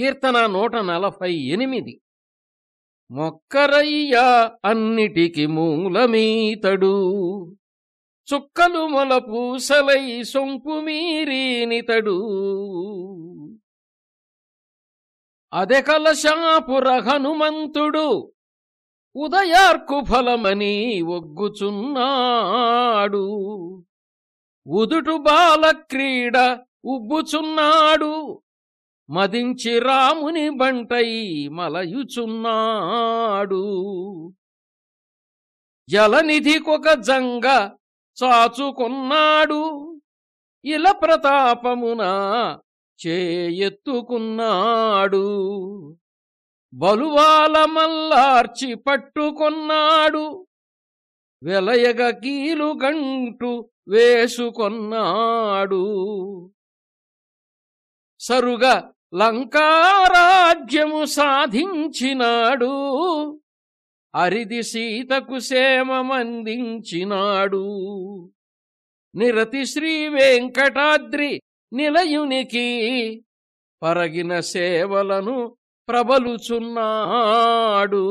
కీర్తన నూట నలభై ఎనిమిది. మొక్కరయ్యా అన్నిటికి మూలమీతడు. చుక్కలు మొల పూసలై సొంపు మీరీనితడు. అదె కలశాపుర హనుమంతుడు ఉదయార్కు ఫలమని ఒగ్గుచున్నాడు. ఉదుటు బాలక్రీడ ఉబ్బుచున్నాడు. మదించి రాముని బంటై మలయుచున్నాడు. జలనిధికొక జంగ చాచుకున్నాడు. ఇల ప్రతాపమున చేయెత్తుకున్నాడు. బలువాల మల్లార్చి పట్టుకొన్నాడు. వెలయగ కీలుగంటు వేసుకొన్నాడు. సరుగ లంకారాజ్యము సాధించినాడు. అరిది సీతకు సేమమందించినాడు నిరతి శ్రీ వెంకటాద్రి నిలయునికి పరగిన సేవలను ప్రబలుచున్నాడు.